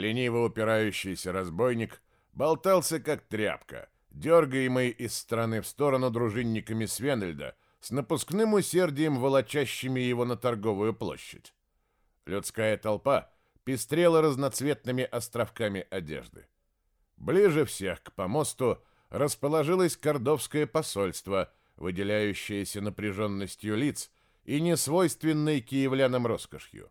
Лениво упирающийся разбойник болтался как тряпка, дергаемый из стороны в сторону дружинниками Свенельда, с напускным усердием волочащими его на торговую площадь. Людская толпа пестрела разноцветными островками одежды. Ближе всех к помосту расположилось кордовское посольство, выделяющееся напряженностью лиц и несвойственной киевлянам роскошью.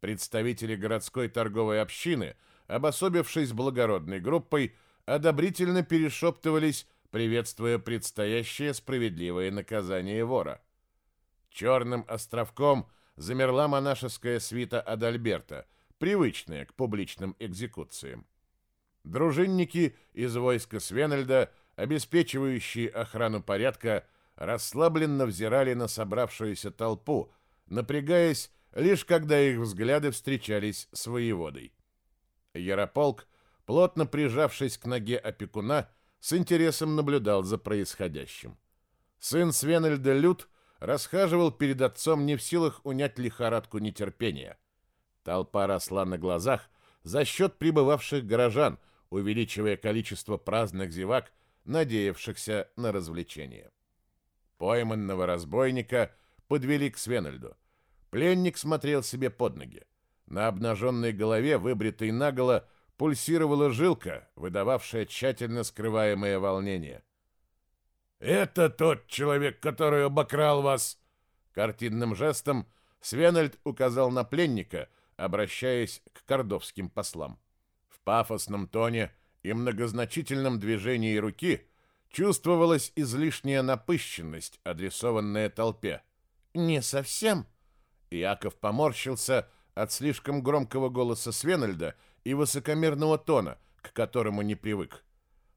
Представители городской торговой общины, обособившись благородной группой, одобрительно перешептывались, приветствуя предстоящее справедливое наказание вора. Черным островком замерла монашеская свита Адальберта, привычная к публичным экзекуциям. Дружинники из войска Свенельда, обеспечивающие охрану порядка, расслабленно взирали на собравшуюся толпу, напрягаясь лишь когда их взгляды встречались с воеводой. Ярополк, плотно прижавшись к ноге опекуна, с интересом наблюдал за происходящим. Сын Свенельда Лют расхаживал перед отцом не в силах унять лихорадку нетерпения. Толпа росла на глазах за счет прибывавших горожан, увеличивая количество праздных зевак, надеявшихся на развлечение. Пойманного разбойника подвели к Свенельду. Пленник смотрел себе под ноги. На обнаженной голове, выбритой наголо, пульсировала жилка, выдававшая тщательно скрываемое волнение. «Это тот человек, который обокрал вас!» Картинным жестом Свенальд указал на пленника, обращаясь к кордовским послам. В пафосном тоне и многозначительном движении руки чувствовалась излишняя напыщенность, адресованная толпе. «Не совсем», Иаков поморщился от слишком громкого голоса Свенальда и высокомерного тона, к которому не привык.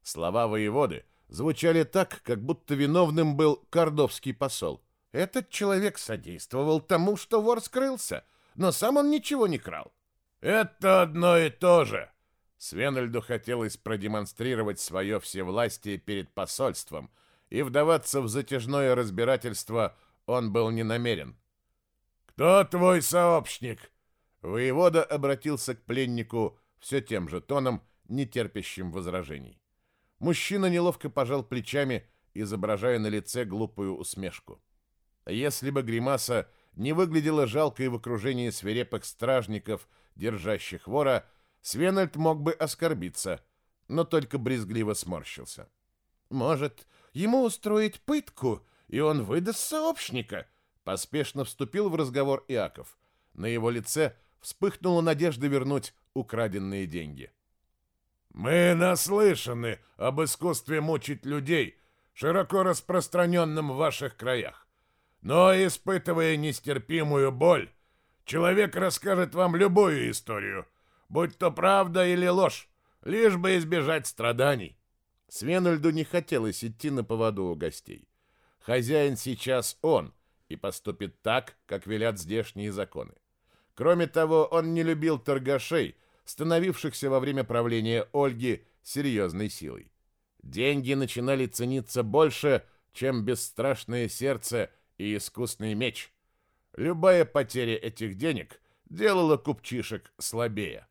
Слова воеводы звучали так, как будто виновным был кордовский посол. Этот человек содействовал тому, что вор скрылся, но сам он ничего не крал. «Это одно и то же!» Свенальду хотелось продемонстрировать свое всевластие перед посольством, и вдаваться в затяжное разбирательство он был не намерен. «Кто твой сообщник?» Воевода обратился к пленнику все тем же тоном, не терпящим возражений. Мужчина неловко пожал плечами, изображая на лице глупую усмешку. Если бы гримаса не выглядела жалкой в окружении свирепых стражников, держащих вора, Свенальд мог бы оскорбиться, но только брезгливо сморщился. «Может, ему устроить пытку, и он выдаст сообщника?» Поспешно вступил в разговор Иаков. На его лице вспыхнула надежда вернуть украденные деньги. «Мы наслышаны об искусстве мучить людей, широко распространенном в ваших краях. Но, испытывая нестерпимую боль, человек расскажет вам любую историю, будь то правда или ложь, лишь бы избежать страданий». Свенальду не хотелось идти на поводу у гостей. Хозяин сейчас он — и поступит так, как велят здешние законы. Кроме того, он не любил торгашей, становившихся во время правления Ольги серьезной силой. Деньги начинали цениться больше, чем бесстрашное сердце и искусный меч. Любая потеря этих денег делала купчишек слабее.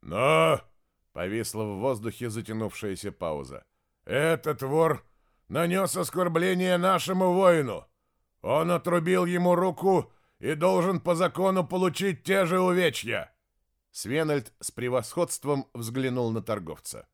«Но...» — повисла в воздухе затянувшаяся пауза. «Этот вор нанес оскорбление нашему воину!» Он отрубил ему руку и должен по закону получить те же увечья. Свенальд с превосходством взглянул на торговца.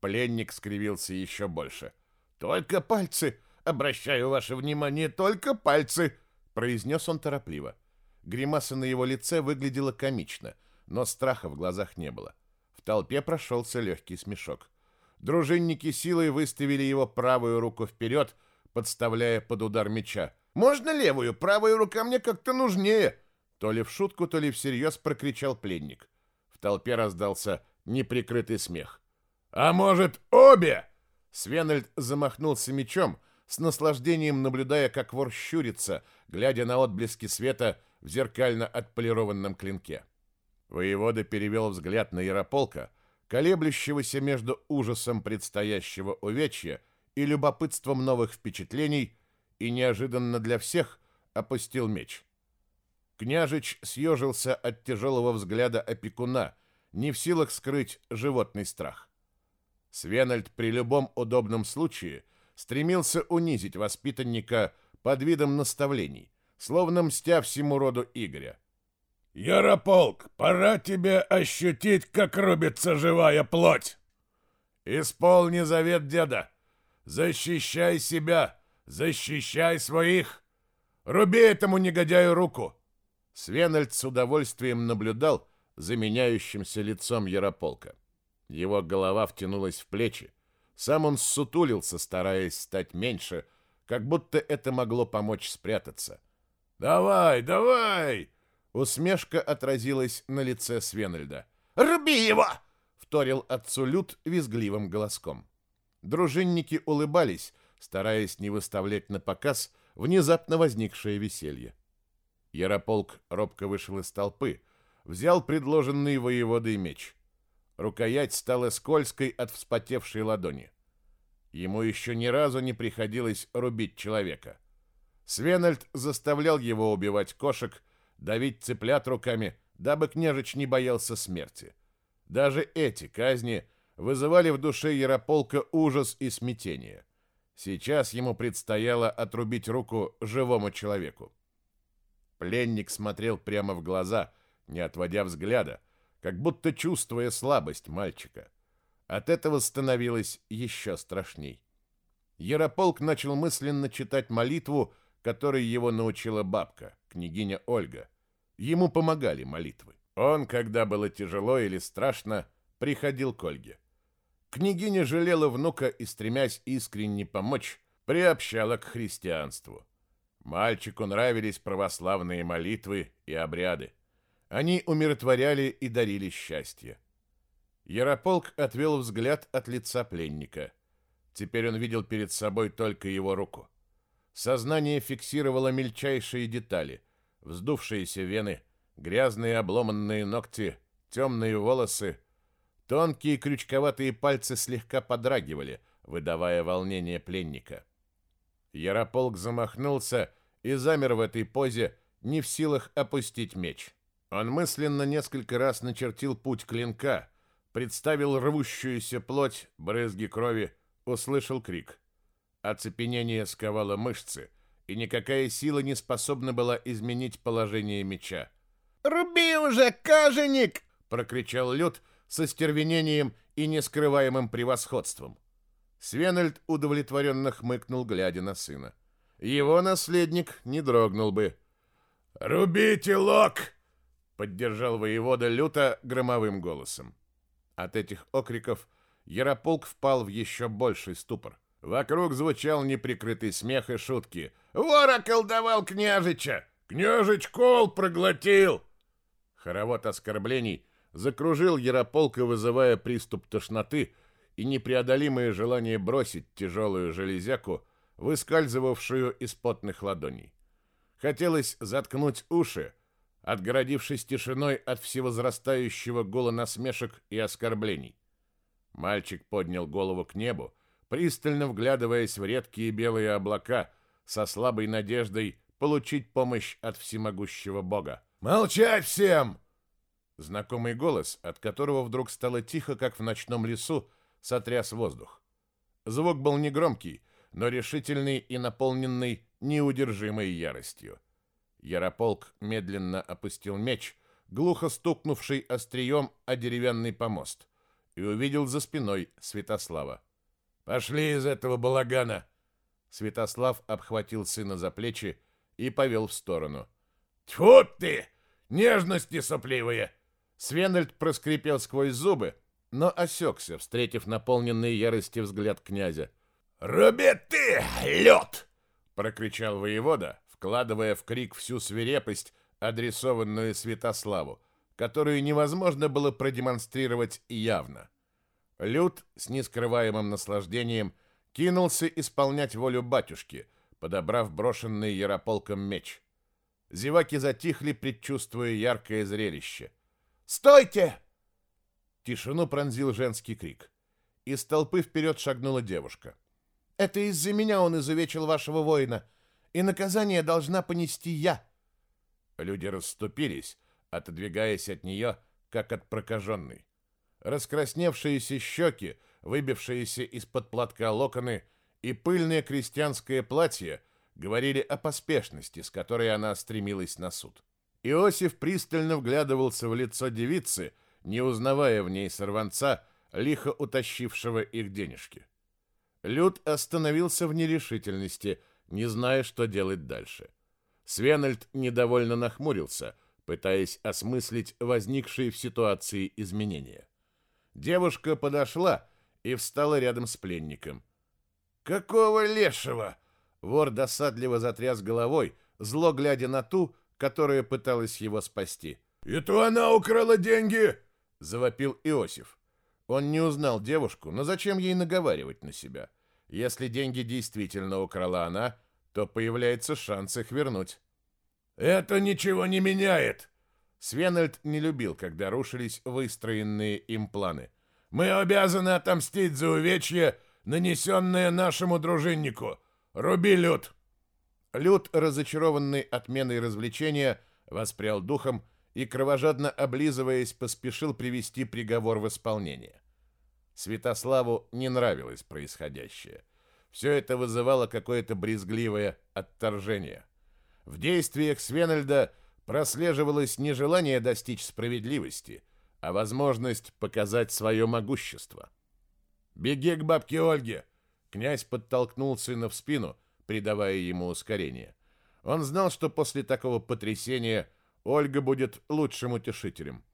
Пленник скривился еще больше. «Только пальцы! Обращаю ваше внимание, только пальцы!» произнес он торопливо. Гримаса на его лице выглядела комично, но страха в глазах не было. В толпе прошелся легкий смешок. Дружинники силой выставили его правую руку вперед, подставляя под удар меча. Можно левую? Правая рука мне как-то нужнее!» То ли в шутку, то ли всерьез прокричал пленник. В толпе раздался неприкрытый смех. «А может, обе?» Свенальд замахнулся мечом, с наслаждением наблюдая, как вор щурится, глядя на отблески света в зеркально отполированном клинке. Воевода перевел взгляд на Ярополка, колеблющегося между ужасом предстоящего увечья и любопытством новых впечатлений, и неожиданно для всех опустил меч. Княжич съежился от тяжелого взгляда опекуна, не в силах скрыть животный страх. Свенальд при любом удобном случае стремился унизить воспитанника под видом наставлений, словно мстя всему роду Игоря. «Ярополк, пора тебе ощутить, как рубится живая плоть!» «Исполни завет деда! Защищай себя! Защищай своих! Руби этому негодяю руку!» Свенальд с удовольствием наблюдал за меняющимся лицом Ярополка. Его голова втянулась в плечи. Сам он ссутулился, стараясь стать меньше, как будто это могло помочь спрятаться. «Давай, давай!» Усмешка отразилась на лице Свенальда. «Руби его!» — вторил отцу Люд визгливым голоском. Дружинники улыбались, стараясь не выставлять на показ внезапно возникшее веселье. Ярополк робко вышел из толпы, взял предложенный воеводой меч. Рукоять стала скользкой от вспотевшей ладони. Ему еще ни разу не приходилось рубить человека. Свенальд заставлял его убивать кошек, давить цыплят руками, дабы княжич не боялся смерти. Даже эти казни вызывали в душе Ярополка ужас и смятение. Сейчас ему предстояло отрубить руку живому человеку. Пленник смотрел прямо в глаза, не отводя взгляда, как будто чувствуя слабость мальчика. От этого становилось еще страшней. Ярополк начал мысленно читать молитву, которой его научила бабка, княгиня Ольга. Ему помогали молитвы. Он, когда было тяжело или страшно, приходил к Ольге. Княгиня жалела внука и, стремясь искренне помочь, приобщала к христианству. Мальчику нравились православные молитвы и обряды. Они умиротворяли и дарили счастье. Ярополк отвел взгляд от лица пленника. Теперь он видел перед собой только его руку. Сознание фиксировало мельчайшие детали. Вздувшиеся вены, грязные обломанные ногти, темные волосы. Тонкие крючковатые пальцы слегка подрагивали, выдавая волнение пленника. Ярополк замахнулся и замер в этой позе, не в силах опустить меч. Он мысленно несколько раз начертил путь клинка, представил рвущуюся плоть, брызги крови, услышал крик. Оцепенение сковало мышцы, и никакая сила не способна была изменить положение меча. «Руби уже, каженик!» — прокричал Люд со стервенением и нескрываемым превосходством. Свенельд удовлетворенно хмыкнул, глядя на сына. Его наследник не дрогнул бы. «Рубите лок!» — поддержал воевода люто громовым голосом. От этих окриков Ярополк впал в еще больший ступор. Вокруг звучал неприкрытый смех и шутки. «Вор околдовал княжича! Княжич кол проглотил!» Хоровод оскорблений закружил Ярополка, вызывая приступ тошноты, и непреодолимое желание бросить тяжелую железяку, выскальзывавшую из потных ладоней. Хотелось заткнуть уши, отгородившись тишиной от всевозрастающего гула насмешек и оскорблений. Мальчик поднял голову к небу, пристально вглядываясь в редкие белые облака, со слабой надеждой получить помощь от всемогущего Бога. «Молчать всем!» Знакомый голос, от которого вдруг стало тихо, как в ночном лесу, сотряс воздух. Звук был негромкий, но решительный и наполненный неудержимой яростью. Ярополк медленно опустил меч, глухо стукнувший острием о деревянный помост, и увидел за спиной Святослава. «Пошли из этого балагана!» Святослав обхватил сына за плечи и повел в сторону. «Тьфу ты! Нежности сопливые!» Свенельд проскрипел сквозь зубы, но осекся, встретив наполненный ярости взгляд князя. «Руби ты, лед!» — прокричал воевода, вкладывая в крик всю свирепость, адресованную Святославу, которую невозможно было продемонстрировать явно. Люд с нескрываемым наслаждением кинулся исполнять волю батюшки, подобрав брошенный Ярополком меч. Зеваки затихли, предчувствуя яркое зрелище. «Стойте!» Тишину пронзил женский крик. Из толпы вперед шагнула девушка. «Это из-за меня он изувечил вашего воина, и наказание должна понести я». Люди расступились, отодвигаясь от нее, как от прокаженной. Раскрасневшиеся щеки, выбившиеся из-под платка локоны и пыльное крестьянское платье говорили о поспешности, с которой она стремилась на суд. Иосиф пристально вглядывался в лицо девицы, не узнавая в ней сорванца, лихо утащившего их денежки. Люд остановился в нерешительности, не зная, что делать дальше. Свенальд недовольно нахмурился, пытаясь осмыслить возникшие в ситуации изменения. Девушка подошла и встала рядом с пленником. «Какого лешего?» Вор досадливо затряс головой, зло глядя на ту, которая пыталась его спасти. «И то она украла деньги!» — завопил Иосиф. Он не узнал девушку, но зачем ей наговаривать на себя? Если деньги действительно украла она, то появляется шанс их вернуть. «Это ничего не меняет!» Свенальд не любил, когда рушились выстроенные им планы. «Мы обязаны отомстить за увечье, нанесенное нашему дружиннику. Руби Люд!» Люд, разочарованный отменой развлечения, воспрял духом и, кровожадно облизываясь, поспешил привести приговор в исполнение. Святославу не нравилось происходящее. Все это вызывало какое-то брезгливое отторжение. В действиях Свенельда прослеживалось не желание достичь справедливости, а возможность показать свое могущество. «Беги к бабке Ольге!» Князь подтолкнул сына в спину, придавая ему ускорение. Он знал, что после такого потрясения Ольга будет лучшим утешителем.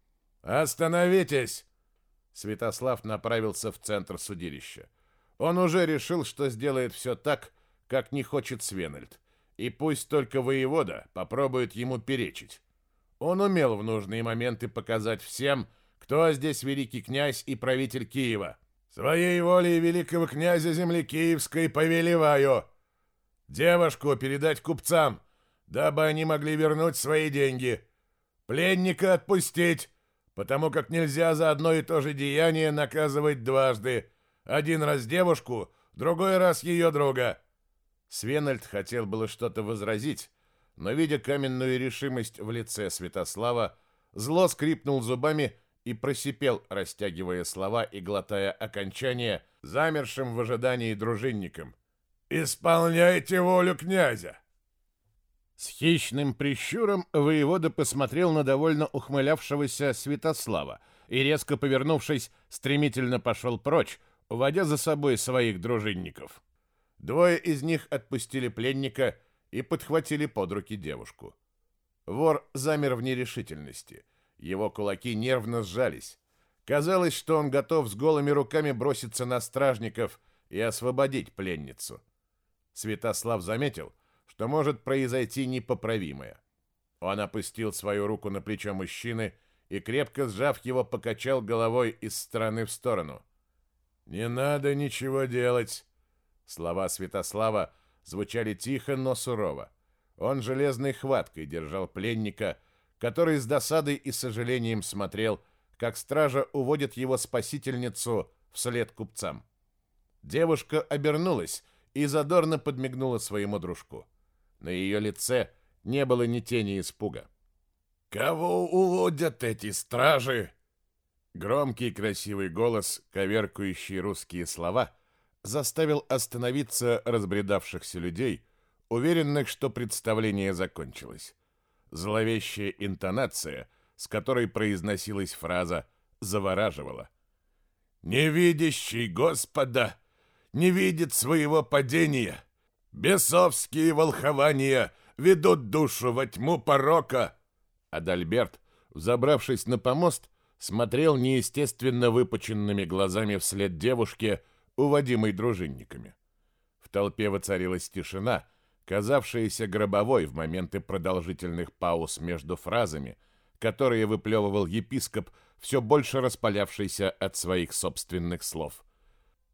«Остановитесь!» Святослав направился в центр судилища. Он уже решил, что сделает все так, как не хочет Свенальд, и пусть только воевода попробует ему перечить. Он умел в нужные моменты показать всем, кто здесь великий князь и правитель Киева. Своей волей великого князя земли Киевской повелеваю. Девушку передать купцам, дабы они могли вернуть свои деньги. Пленника отпустить, потому как нельзя за одно и то же деяние наказывать дважды. Один раз девушку, другой раз ее друга. Свенальд хотел было что-то возразить, но, видя каменную решимость в лице Святослава, зло скрипнул зубами и просипел, растягивая слова и глотая окончания, замершим в ожидании дружинником. «Исполняйте волю князя!» С хищным прищуром воевода посмотрел на довольно ухмылявшегося Святослава и, резко повернувшись, стремительно пошел прочь, уводя за собой своих дружинников. Двое из них отпустили пленника и подхватили под руки девушку. Вор замер в нерешительности — его кулаки нервно сжались. Казалось, что он готов с голыми руками броситься на стражников и освободить пленницу. Святослав заметил, что может произойти непоправимое. Он опустил свою руку на плечо мужчины и, крепко сжав его, покачал головой из стороны в сторону. «Не надо ничего делать!» Слова Святослава звучали тихо, но сурово. Он железной хваткой держал пленника, который с досадой и сожалением смотрел, как стража уводит его спасительницу вслед купцам. Девушка обернулась и задорно подмигнула своему дружку. На ее лице не было ни тени испуга. «Кого уводят эти стражи?» Громкий красивый голос, коверкающий русские слова, заставил остановиться разбредавшихся людей, уверенных, что представление закончилось. Зловещая интонация, с которой произносилась фраза, завораживала. «Невидящий Господа не видит своего падения. Бесовские волхования ведут душу во тьму порока». Адальберт, взобравшись на помост, смотрел неестественно выпученными глазами вслед девушке, уводимой дружинниками. В толпе воцарилась тишина — казавшаяся гробовой в моменты продолжительных пауз между фразами, которые выплевывал епископ, все больше распалявшийся от своих собственных слов.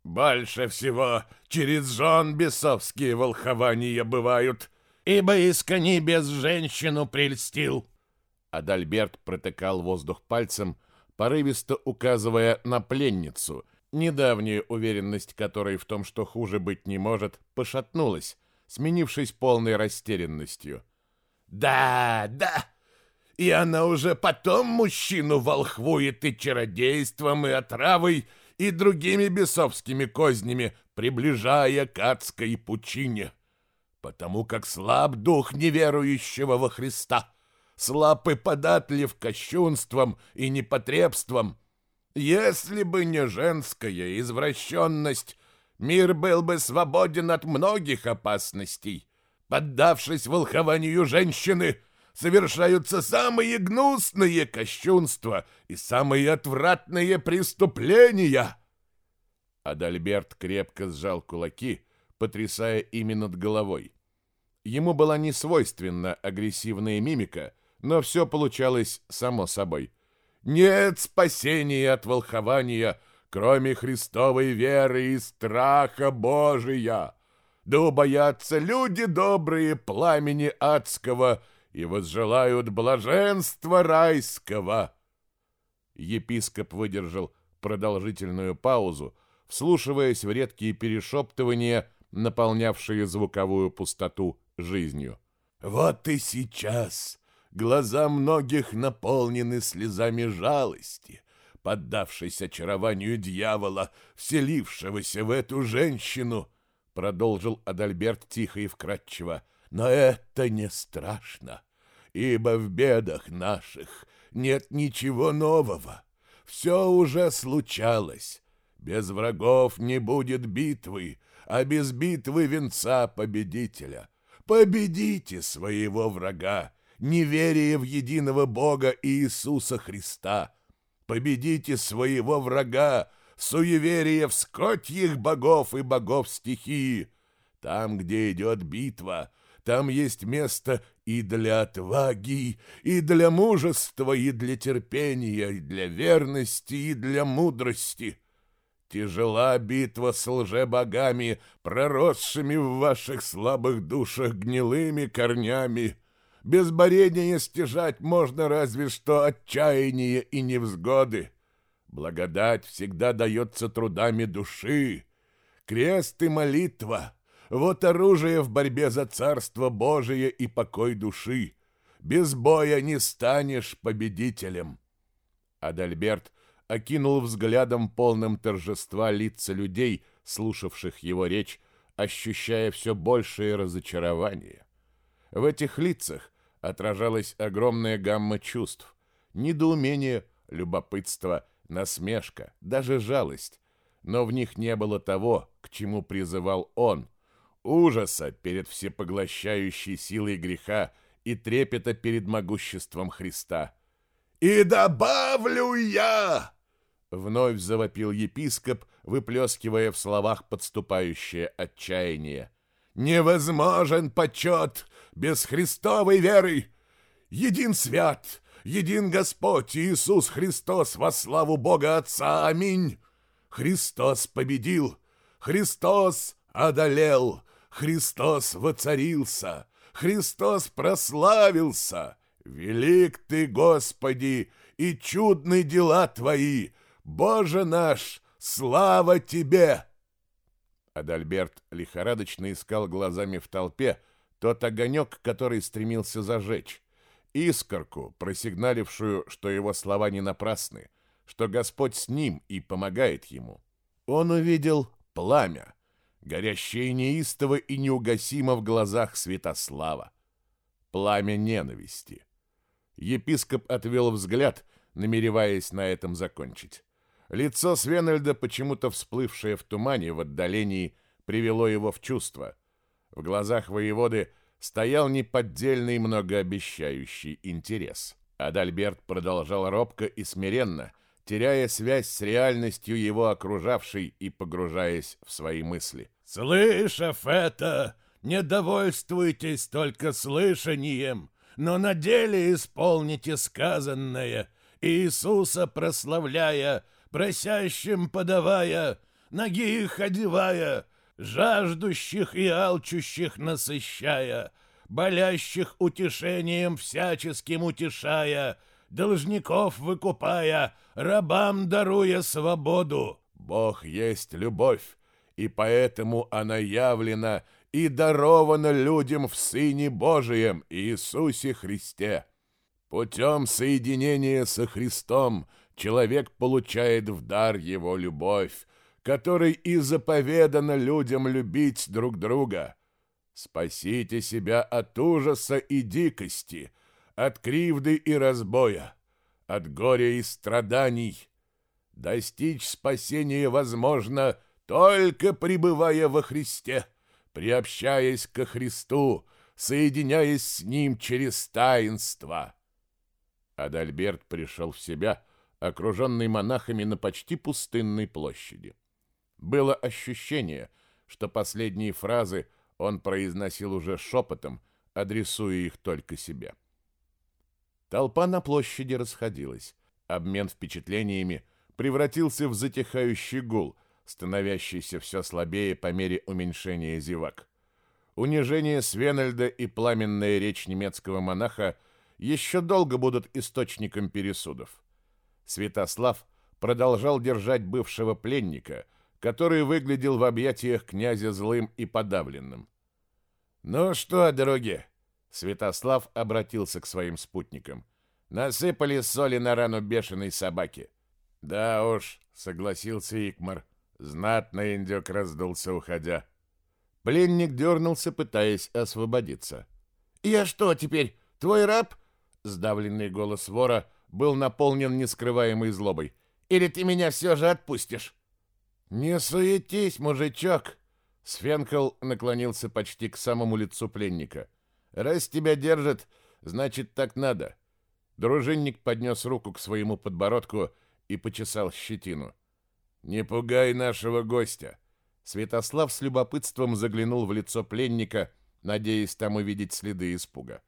«Больше всего через жен бесовские волхования бывают, ибо искони без женщину прельстил». Адальберт протыкал воздух пальцем, порывисто указывая на пленницу, недавняя уверенность которой в том, что хуже быть не может, пошатнулась, сменившись полной растерянностью. «Да, да, и она уже потом мужчину волхвует и чародейством, и отравой, и другими бесовскими кознями, приближая к адской пучине. Потому как слаб дух неверующего во Христа, слаб и податлив кощунством и непотребством. Если бы не женская извращенность, мир был бы свободен от многих опасностей. Поддавшись волхованию женщины — совершаются самые гнусные кощунства и самые отвратные преступления. Адальберт крепко сжал кулаки, потрясая ими над головой. Ему была не свойственна агрессивная мимика, но все получалось само собой. «Нет спасения от волхования, кроме Христовой веры и страха Божия! Да убоятся люди добрые пламени адского, и возжелают блаженства райского. Епископ выдержал продолжительную паузу, вслушиваясь в редкие перешептывания, наполнявшие звуковую пустоту жизнью. «Вот и сейчас глаза многих наполнены слезами жалости, поддавшись очарованию дьявола, вселившегося в эту женщину», продолжил Адальберт тихо и вкратчиво. Но это не страшно, ибо в бедах наших нет ничего нового. Все уже случалось. Без врагов не будет битвы, а без битвы венца победителя. Победите своего врага, неверие в единого Бога Иисуса Христа. Победите своего врага, суеверие в скотьих богов и богов стихии. Там, где идет битва, там есть место и для отваги, и для мужества, и для терпения, и для верности, и для мудрости. Тяжела битва с лжебогами, проросшими в ваших слабых душах гнилыми корнями. Без борения стяжать можно разве что отчаяние и невзгоды. Благодать всегда дается трудами души. Крест и молитва — вот оружие в борьбе за царство Божие и покой души. Без боя не станешь победителем. Адальберт окинул взглядом полным торжества лица людей, слушавших его речь, ощущая все большее разочарование. В этих лицах отражалась огромная гамма чувств. Недоумение, любопытство, насмешка, даже жалость. Но в них не было того, к чему призывал он, ужаса перед всепоглощающей силой греха и трепета перед могуществом Христа. «И добавлю я!» Вновь завопил епископ, выплескивая в словах подступающее отчаяние. «Невозможен почет без Христовой веры! Един свят, един Господь Иисус Христос во славу Бога Отца! Аминь! Христос победил! Христос одолел! Христос воцарился, Христос прославился. Велик ты, Господи, и чудны дела твои. Боже наш, слава тебе!» Адальберт лихорадочно искал глазами в толпе тот огонек, который стремился зажечь, искорку, просигналившую, что его слова не напрасны, что Господь с ним и помогает ему. Он увидел пламя, горящее неистово и неугасимо в глазах Святослава. Пламя ненависти. Епископ отвел взгляд, намереваясь на этом закончить. Лицо Свенельда, почему-то всплывшее в тумане в отдалении, привело его в чувство. В глазах воеводы стоял неподдельный многообещающий интерес. Адальберт продолжал робко и смиренно, теряя связь с реальностью его окружавшей и погружаясь в свои мысли. «Слышав это, не довольствуйтесь только слышанием, но на деле исполните сказанное, Иисуса прославляя, просящим подавая, ноги их одевая, жаждущих и алчущих насыщая, болящих утешением всяческим утешая, должников выкупая, рабам даруя свободу. Бог есть любовь, и поэтому она явлена и дарована людям в Сыне Божием Иисусе Христе. Путем соединения со Христом человек получает в дар его любовь, которой и заповедано людям любить друг друга. Спасите себя от ужаса и дикости, от кривды и разбоя, от горя и страданий. Достичь спасения возможно только пребывая во Христе, приобщаясь ко Христу, соединяясь с Ним через таинство. Адальберт пришел в себя, окруженный монахами на почти пустынной площади. Было ощущение, что последние фразы он произносил уже шепотом, адресуя их только себе. Толпа на площади расходилась. Обмен впечатлениями превратился в затихающий гул, становящийся все слабее по мере уменьшения зевак. Унижение Свенельда и пламенная речь немецкого монаха еще долго будут источником пересудов. Святослав продолжал держать бывшего пленника, который выглядел в объятиях князя злым и подавленным. «Ну что, дороги?» Святослав обратился к своим спутникам. «Насыпали соли на рану бешеной собаки». «Да уж», — согласился Икмар. Знатно индюк раздулся, уходя. Пленник дернулся, пытаясь освободиться. «Я что теперь, твой раб?» Сдавленный голос вора был наполнен нескрываемой злобой. «Или ты меня все же отпустишь?» «Не суетись, мужичок!» Свенкл наклонился почти к самому лицу пленника. «Раз тебя держат, значит, так надо». Дружинник поднес руку к своему подбородку и почесал щетину. «Не пугай нашего гостя!» Святослав с любопытством заглянул в лицо пленника, надеясь там увидеть следы испуга.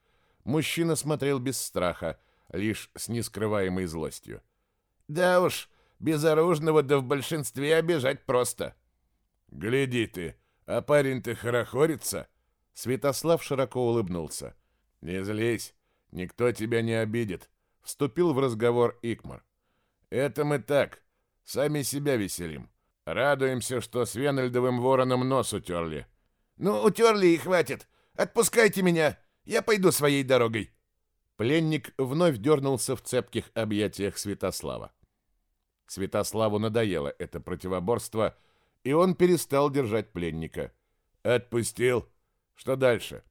Мужчина смотрел без страха, лишь с нескрываемой злостью. «Да уж, безоружного да в большинстве обижать просто». «Гляди ты, а парень-то хорохорится!» Святослав широко улыбнулся. «Не злись, никто тебя не обидит», — вступил в разговор Икмар. «Это мы так, сами себя веселим. Радуемся, что с Венельдовым вороном нос утерли». «Ну, утерли и хватит. Отпускайте меня, я пойду своей дорогой». Пленник вновь дернулся в цепких объятиях Святослава. Святославу надоело это противоборство, и он перестал держать пленника. «Отпустил. Что дальше?»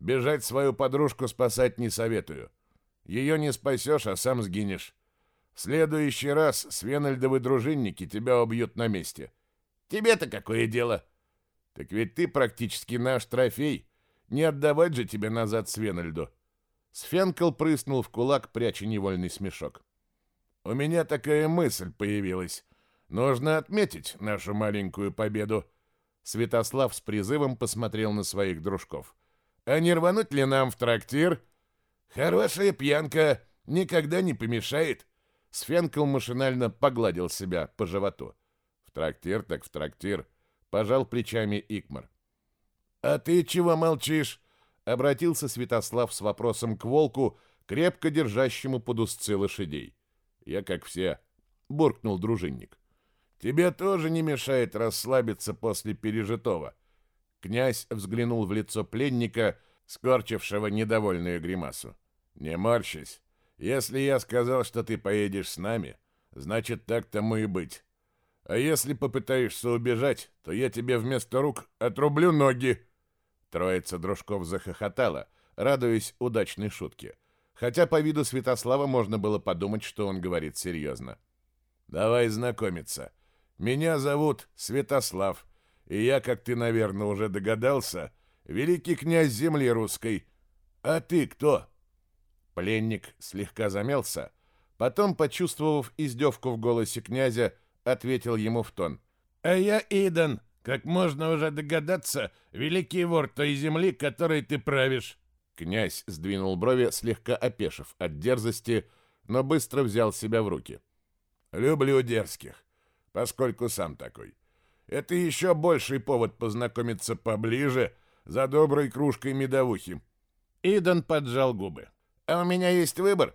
«Бежать свою подружку спасать не советую. Ее не спасешь, а сам сгинешь. В следующий раз свенальдовы дружинники тебя убьют на месте. Тебе-то какое дело?» «Так ведь ты практически наш трофей. Не отдавать же тебе назад Свенальду». Сфенкл прыснул в кулак, пряча невольный смешок. «У меня такая мысль появилась. Нужно отметить нашу маленькую победу». Святослав с призывом посмотрел на своих дружков. «А не рвануть ли нам в трактир?» «Хорошая пьянка никогда не помешает». Сфенкл машинально погладил себя по животу. «В трактир так в трактир», — пожал плечами Икмар. «А ты чего молчишь?» обратился Святослав с вопросом к волку, крепко держащему под узцы лошадей. «Я как все», — буркнул дружинник. «Тебе тоже не мешает расслабиться после пережитого». Князь взглянул в лицо пленника, скорчившего недовольную гримасу. «Не морщись. Если я сказал, что ты поедешь с нами, значит, так тому и быть. А если попытаешься убежать, то я тебе вместо рук отрублю ноги». Троица дружков захохотала, радуясь удачной шутке. Хотя по виду Святослава можно было подумать, что он говорит серьезно. «Давай знакомиться. Меня зовут Святослав, и я, как ты, наверное, уже догадался, великий князь земли русской. А ты кто?» Пленник слегка замялся, потом, почувствовав издевку в голосе князя, ответил ему в тон. «А я Идан, как можно уже догадаться, великий вор той земли, которой ты правишь. Князь сдвинул брови, слегка опешив от дерзости, но быстро взял себя в руки. Люблю дерзких, поскольку сам такой. Это еще больший повод познакомиться поближе за доброй кружкой медовухи. Идан поджал губы. А у меня есть выбор.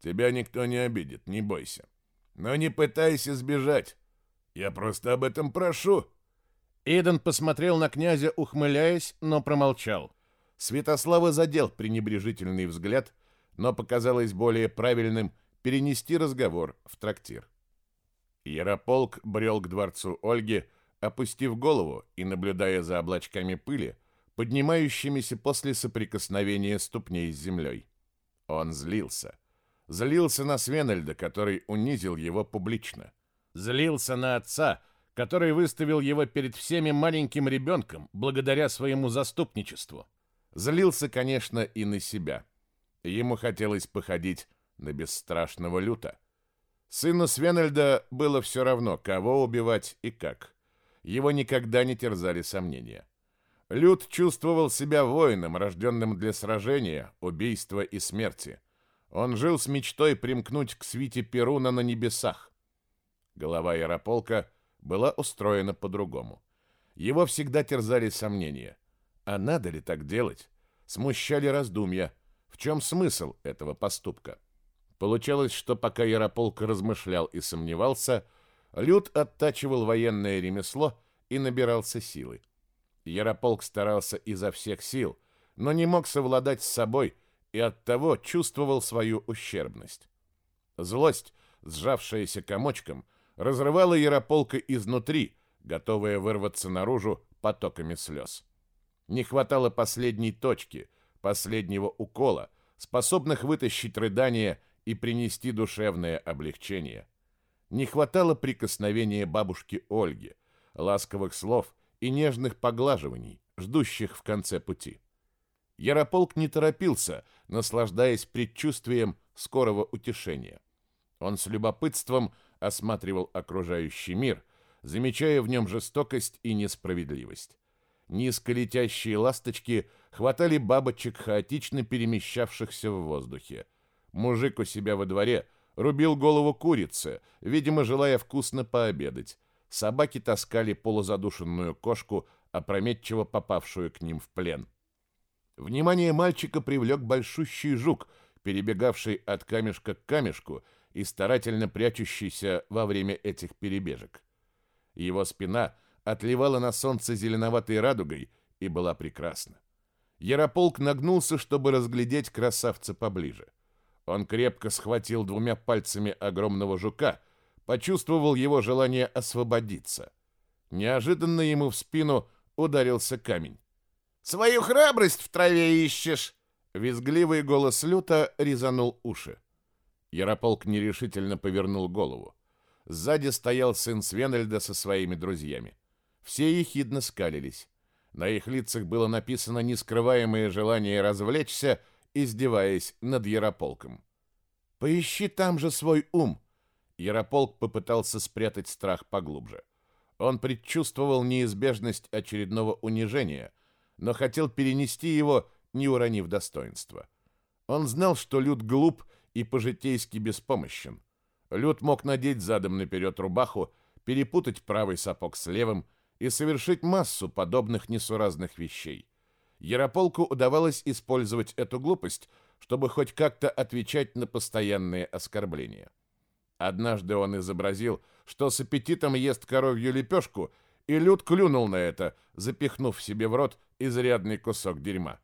Тебя никто не обидит, не бойся. Но не пытайся сбежать. Я просто об этом прошу. Иден посмотрел на князя, ухмыляясь, но промолчал. Святослава задел пренебрежительный взгляд, но показалось более правильным перенести разговор в трактир. Ярополк брел к дворцу Ольги, опустив голову и наблюдая за облачками пыли, поднимающимися после соприкосновения ступней с землей. Он злился. Злился на Свенельда, который унизил его публично. Злился на отца, который выставил его перед всеми маленьким ребенком благодаря своему заступничеству. Злился, конечно, и на себя. Ему хотелось походить на бесстрашного люта. Сыну Свенельда было все равно, кого убивать и как. Его никогда не терзали сомнения. Люд чувствовал себя воином, рожденным для сражения, убийства и смерти. Он жил с мечтой примкнуть к свите Перуна на небесах. Голова Ярополка была устроена по-другому. Его всегда терзали сомнения. А надо ли так делать? Смущали раздумья. В чем смысл этого поступка? Получалось, что пока Ярополк размышлял и сомневался, Люд оттачивал военное ремесло и набирался силы. Ярополк старался изо всех сил, но не мог совладать с собой и оттого чувствовал свою ущербность. Злость, сжавшаяся комочком, разрывала Ярополка изнутри, готовая вырваться наружу потоками слез. Не хватало последней точки, последнего укола, способных вытащить рыдание и принести душевное облегчение. Не хватало прикосновения бабушки Ольги, ласковых слов и нежных поглаживаний, ждущих в конце пути. Ярополк не торопился, наслаждаясь предчувствием скорого утешения. Он с любопытством осматривал окружающий мир, замечая в нем жестокость и несправедливость. Низко летящие ласточки хватали бабочек, хаотично перемещавшихся в воздухе. Мужик у себя во дворе рубил голову курицы, видимо, желая вкусно пообедать, собаки таскали полузадушенную кошку, опрометчиво попавшую к ним в плен. Внимание мальчика привлек большущий жук, перебегавший от камешка к камешку и старательно прячущийся во время этих перебежек. Его спина отливала на солнце зеленоватой радугой и была прекрасна. Ярополк нагнулся, чтобы разглядеть красавца поближе. Он крепко схватил двумя пальцами огромного жука, почувствовал его желание освободиться. Неожиданно ему в спину ударился камень. «Свою храбрость в траве ищешь!» Визгливый голос люта резанул уши. Ярополк нерешительно повернул голову. Сзади стоял сын Свенельда со своими друзьями. Все ехидно скалились. На их лицах было написано нескрываемое желание развлечься, издеваясь над Ярополком. «Поищи там же свой ум!» Ярополк попытался спрятать страх поглубже. Он предчувствовал неизбежность очередного унижения, но хотел перенести его, не уронив достоинства. Он знал, что Люд глуп и по-житейски беспомощен. Люд мог надеть задом наперед рубаху, перепутать правый сапог с левым и совершить массу подобных несуразных вещей. Ярополку удавалось использовать эту глупость, чтобы хоть как-то отвечать на постоянные оскорбления. Однажды он изобразил, что с аппетитом ест коровью лепешку, и Люд клюнул на это, запихнув себе в рот изрядный кусок дерьма.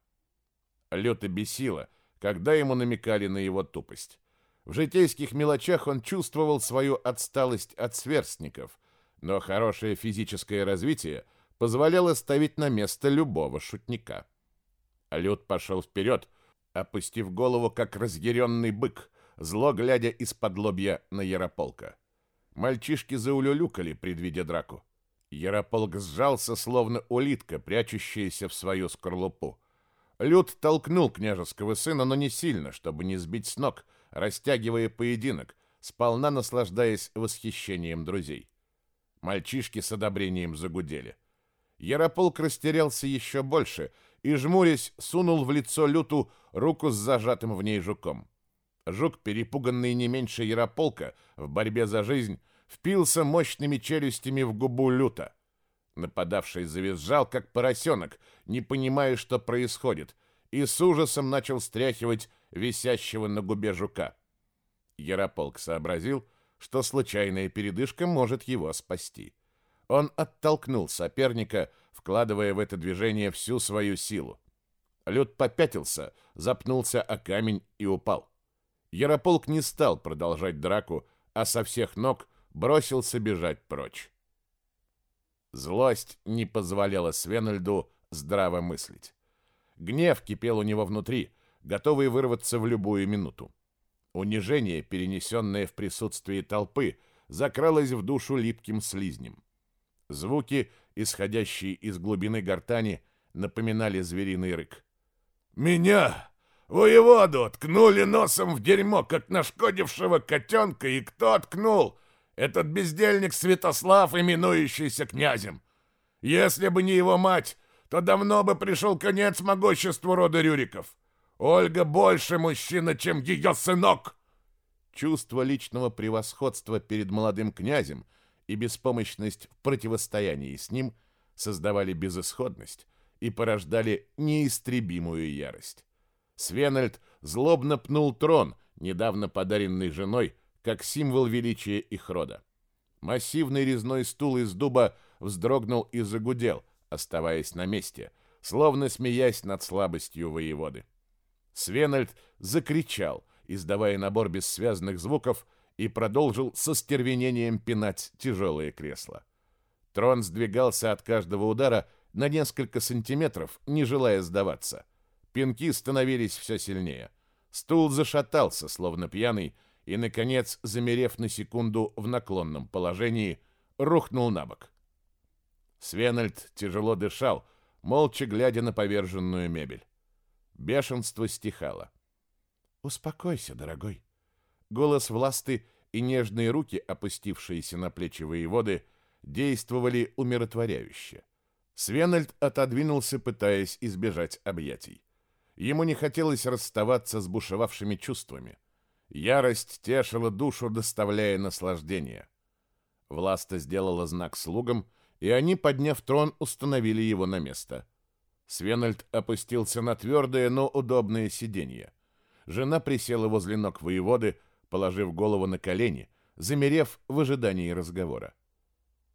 Люд и бесило, когда ему намекали на его тупость. В житейских мелочах он чувствовал свою отсталость от сверстников, но хорошее физическое развитие позволяло ставить на место любого шутника. Люд пошел вперед, опустив голову, как разъяренный бык, зло глядя из-под лобья на Ярополка. Мальчишки заулюлюкали, предвидя драку. Ярополк сжался, словно улитка, прячущаяся в свою скорлупу. Люд толкнул княжеского сына, но не сильно, чтобы не сбить с ног, растягивая поединок, сполна наслаждаясь восхищением друзей. Мальчишки с одобрением загудели. Ярополк растерялся еще больше и, жмурясь, сунул в лицо Люту руку с зажатым в ней жуком. Жук, перепуганный не меньше Ярополка в борьбе за жизнь, впился мощными челюстями в губу люта. Нападавший завизжал, как поросенок, не понимая, что происходит, и с ужасом начал стряхивать висящего на губе жука. Ярополк сообразил, что случайная передышка может его спасти. Он оттолкнул соперника, вкладывая в это движение всю свою силу. Люд попятился, запнулся о камень и упал. Ярополк не стал продолжать драку, а со всех ног бросился бежать прочь. Злость не позволяла Свенальду здраво мыслить. Гнев кипел у него внутри, готовый вырваться в любую минуту. Унижение, перенесенное в присутствии толпы, закралось в душу липким слизнем. Звуки, исходящие из глубины гортани, напоминали звериный рык. «Меня, воеводу, ткнули носом в дерьмо, как нашкодившего котенка, и кто ткнул? Этот бездельник Святослав, именующийся князем. Если бы не его мать, то давно бы пришел конец могуществу рода Рюриков. Ольга больше мужчина, чем ее сынок!» Чувство личного превосходства перед молодым князем и беспомощность в противостоянии с ним создавали безысходность и порождали неистребимую ярость. Свенальд злобно пнул трон, недавно подаренный женой, как символ величия их рода. Массивный резной стул из дуба вздрогнул и загудел, оставаясь на месте, словно смеясь над слабостью воеводы. Свенальд закричал, издавая набор бессвязных звуков, и продолжил со стервенением пинать тяжелые кресла. Трон сдвигался от каждого удара на несколько сантиметров, не желая сдаваться. Пинки становились все сильнее. Стул зашатался, словно пьяный, и, наконец, замерев на секунду в наклонном положении, рухнул на бок. Свенальд тяжело дышал, молча глядя на поверженную мебель. Бешенство стихало. «Успокойся, дорогой». Голос власты и нежные руки, опустившиеся на плечи воеводы, действовали умиротворяюще. Свенальд отодвинулся, пытаясь избежать объятий. Ему не хотелось расставаться с бушевавшими чувствами. Ярость тешила душу, доставляя наслаждение. Власта сделала знак слугам, и они, подняв трон, установили его на место. Свенальд опустился на твердое, но удобное сиденье. Жена присела возле ног воеводы, положив голову на колени, замерев в ожидании разговора.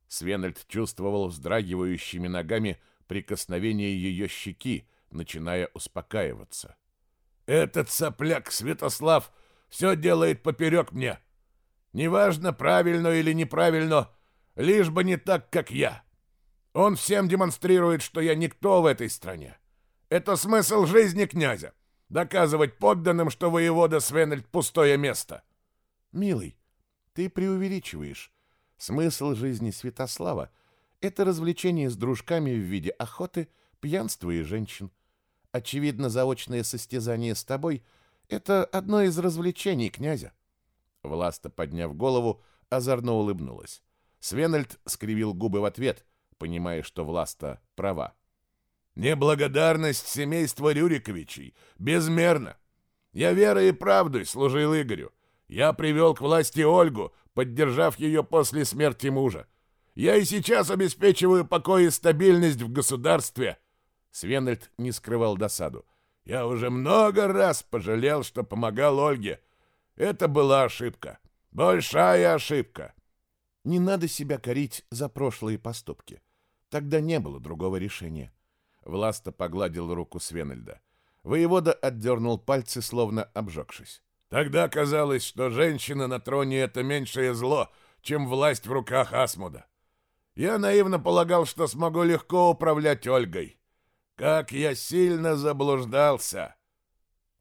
Свенальд чувствовал вздрагивающими ногами прикосновение ее щеки, начиная успокаиваться. «Этот сопляк Святослав все делает поперек мне. Неважно, правильно или неправильно, лишь бы не так, как я. Он всем демонстрирует, что я никто в этой стране. Это смысл жизни князя. Доказывать подданным, что воевода Свенельд пустое место. Милый, ты преувеличиваешь. Смысл жизни Святослава — это развлечение с дружками в виде охоты, пьянства и женщин. Очевидно, заочное состязание с тобой — это одно из развлечений князя. Власта, подняв голову, озорно улыбнулась. Свенальд скривил губы в ответ, понимая, что Власта права. «Неблагодарность семейства Рюриковичей безмерна. Я верой и правдой служил Игорю. Я привел к власти Ольгу, поддержав ее после смерти мужа. Я и сейчас обеспечиваю покой и стабильность в государстве». Свенальд не скрывал досаду. Я уже много раз пожалел, что помогал Ольге. Это была ошибка. Большая ошибка. Не надо себя корить за прошлые поступки. Тогда не было другого решения. Власта погладил руку Свенельда. Воевода отдернул пальцы, словно обжегшись. Тогда казалось, что женщина на троне — это меньшее зло, чем власть в руках Асмуда. Я наивно полагал, что смогу легко управлять Ольгой. Как я сильно заблуждался!»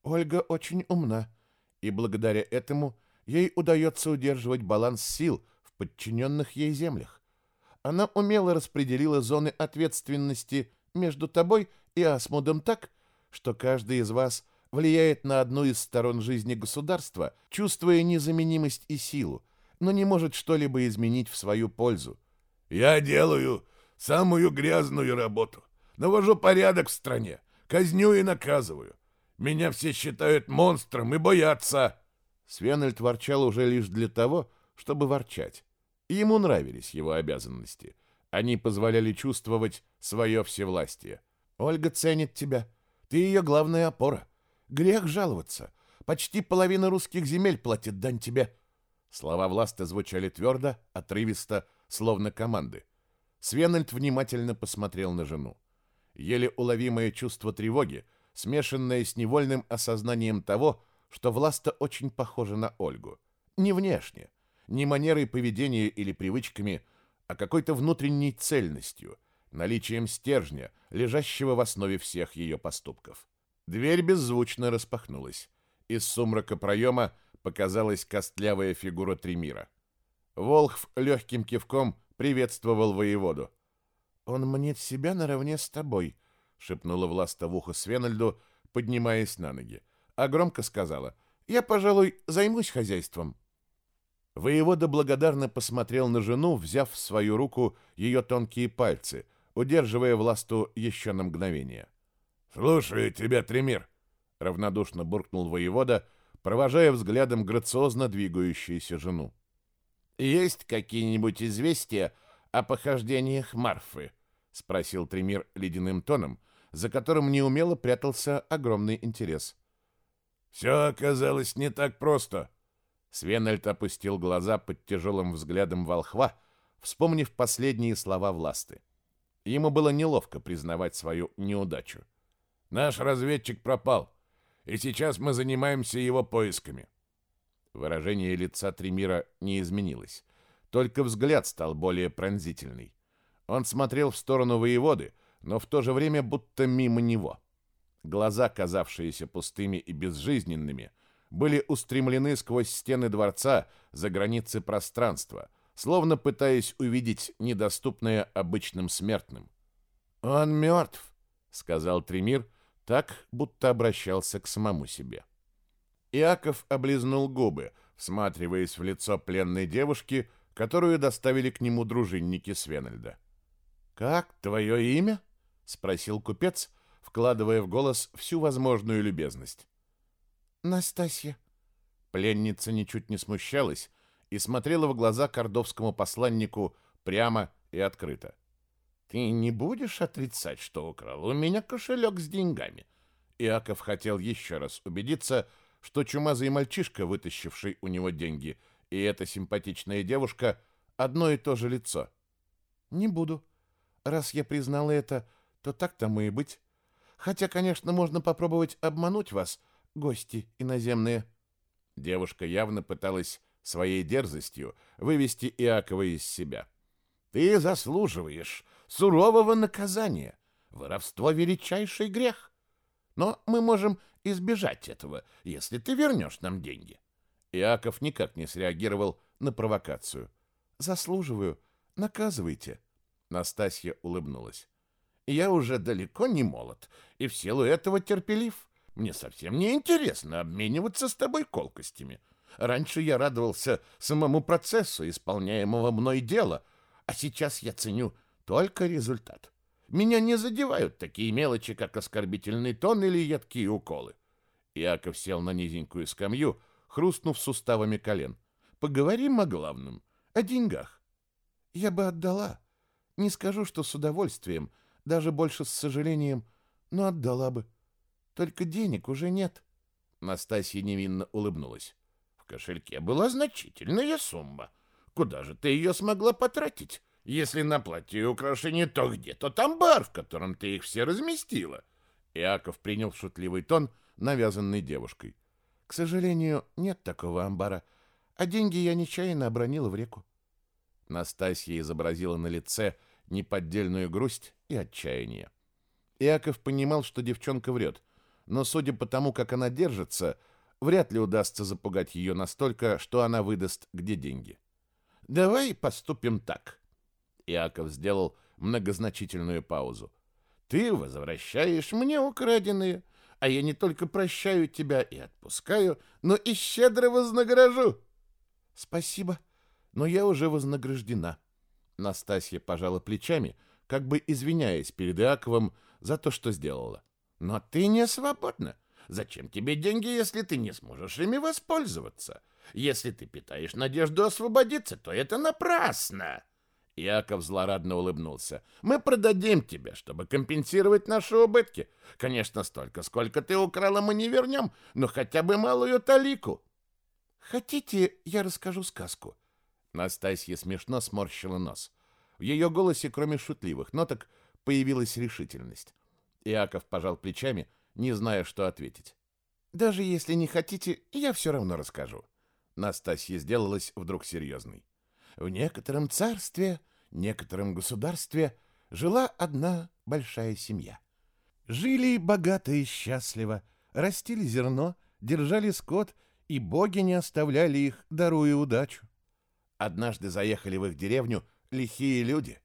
Ольга очень умна, и благодаря этому ей удается удерживать баланс сил в подчиненных ей землях. Она умело распределила зоны ответственности между тобой и Асмудом так, что каждый из вас влияет на одну из сторон жизни государства, чувствуя незаменимость и силу, но не может что-либо изменить в свою пользу. «Я делаю самую грязную работу навожу порядок в стране, казню и наказываю. Меня все считают монстром и боятся». Свенельд ворчал уже лишь для того, чтобы ворчать. ему нравились его обязанности. Они позволяли чувствовать свое всевластие. «Ольга ценит тебя. Ты ее главная опора. Грех жаловаться. Почти половина русских земель платит дань тебе». Слова власти звучали твердо, отрывисто, словно команды. Свенельд внимательно посмотрел на жену. Еле уловимое чувство тревоги смешанное с невольным осознанием того, что Власта очень похожа на Ольгу. Не внешне, не манерой поведения или привычками, а какой-то внутренней цельностью, наличием стержня, лежащего в основе всех ее поступков. Дверь беззвучно распахнулась. Из сумрака проема показалась костлявая фигура Тремира. Волхв легким кивком приветствовал воеводу. «Он мнет себя наравне с тобой», — шепнула Власта в ухо Свенальду, поднимаясь на ноги, а громко сказала, «Я, пожалуй, займусь хозяйством». Воевода благодарно посмотрел на жену, взяв в свою руку ее тонкие пальцы, удерживая Власту еще на мгновение. «Слушаю тебя, Тремир», — равнодушно буркнул воевода, провожая взглядом грациозно двигающуюся жену. «Есть какие-нибудь известия о похождениях Марфы?» — спросил Тремир ледяным тоном, за которым неумело прятался огромный интерес. «Все оказалось не так просто». Свенальд опустил глаза под тяжелым взглядом волхва, вспомнив последние слова власты. Ему было неловко признавать свою неудачу. «Наш разведчик пропал, и сейчас мы занимаемся его поисками». Выражение лица Тремира не изменилось, только взгляд стал более пронзительный. Он смотрел в сторону воеводы, но в то же время будто мимо него. Глаза, казавшиеся пустыми и безжизненными, были устремлены сквозь стены дворца за границы пространства, словно пытаясь увидеть недоступное обычным смертным. «Он мертв», — сказал Тремир, так, будто обращался к самому себе. Иаков облизнул губы, всматриваясь в лицо пленной девушки, которую доставили к нему дружинники Свенальда. «Как твое имя?» — спросил купец, вкладывая в голос всю возможную любезность. «Настасья». Пленница ничуть не смущалась и смотрела в глаза кордовскому посланнику прямо и открыто. «Ты не будешь отрицать, что украл у меня кошелек с деньгами?» Иаков хотел еще раз убедиться, что чумазый мальчишка, вытащивший у него деньги, и эта симпатичная девушка — одно и то же лицо. «Не буду», Раз я признала это, то так тому и быть. Хотя, конечно, можно попробовать обмануть вас, гости иноземные. Девушка явно пыталась своей дерзостью вывести Иакова из себя. Ты заслуживаешь сурового наказания. Воровство — величайший грех. Но мы можем избежать этого, если ты вернешь нам деньги. Иаков никак не среагировал на провокацию. Заслуживаю. Наказывайте. Настасья улыбнулась. «Я уже далеко не молод, и в силу этого терпелив. Мне совсем не интересно обмениваться с тобой колкостями. Раньше я радовался самому процессу исполняемого мной дела, а сейчас я ценю только результат. Меня не задевают такие мелочи, как оскорбительный тон или едкие уколы». Иаков сел на низенькую скамью, хрустнув суставами колен. «Поговорим о главном, о деньгах». «Я бы отдала», не скажу, что с удовольствием, даже больше с сожалением, но отдала бы. Только денег уже нет. Настасья невинно улыбнулась. В кошельке была значительная сумма. Куда же ты ее смогла потратить? Если на платье и украшения, то где тот амбар, в котором ты их все разместила? Иаков принял шутливый тон, навязанный девушкой. К сожалению, нет такого амбара, а деньги я нечаянно обронила в реку. Настасья изобразила на лице неподдельную грусть и отчаяние. Иаков понимал, что девчонка врет, но, судя по тому, как она держится, вряд ли удастся запугать ее настолько, что она выдаст, где деньги. «Давай поступим так». Иаков сделал многозначительную паузу. «Ты возвращаешь мне украденные, а я не только прощаю тебя и отпускаю, но и щедро вознагражу». «Спасибо, но я уже вознаграждена», Настасья пожала плечами, как бы извиняясь перед Иаковом за то, что сделала. «Но ты не свободна. Зачем тебе деньги, если ты не сможешь ими воспользоваться? Если ты питаешь надежду освободиться, то это напрасно!» Иаков злорадно улыбнулся. «Мы продадим тебя, чтобы компенсировать наши убытки. Конечно, столько, сколько ты украла, мы не вернем, но хотя бы малую талику». «Хотите, я расскажу сказку?» Настасья смешно сморщила нос. В ее голосе, кроме шутливых ноток, появилась решительность. Иаков пожал плечами, не зная, что ответить. «Даже если не хотите, я все равно расскажу». Настасья сделалась вдруг серьезной. «В некотором царстве, некотором государстве жила одна большая семья. Жили богато и счастливо, растили зерно, держали скот, и боги не оставляли их, даруя удачу. Однажды заехали в их деревню лихие люди.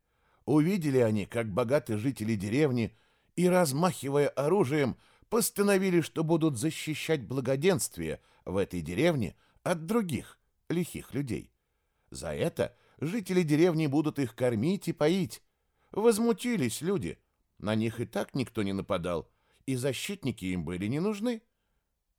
Увидели они, как богатые жители деревни, и, размахивая оружием, постановили, что будут защищать благоденствие в этой деревне от других лихих людей. За это жители деревни будут их кормить и поить. Возмутились люди. На них и так никто не нападал, и защитники им были не нужны.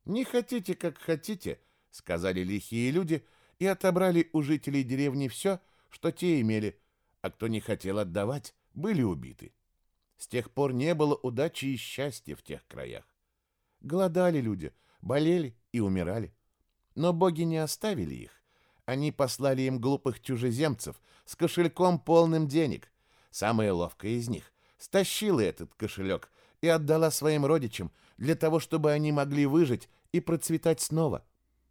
«Не хотите, как хотите», — сказали лихие люди, и отобрали у жителей деревни все, что те имели, а кто не хотел отдавать, были убиты. С тех пор не было удачи и счастья в тех краях. Голодали люди, болели и умирали. Но боги не оставили их. Они послали им глупых чужеземцев с кошельком полным денег. Самая ловкая из них стащила этот кошелек и отдала своим родичам для того, чтобы они могли выжить и процветать снова.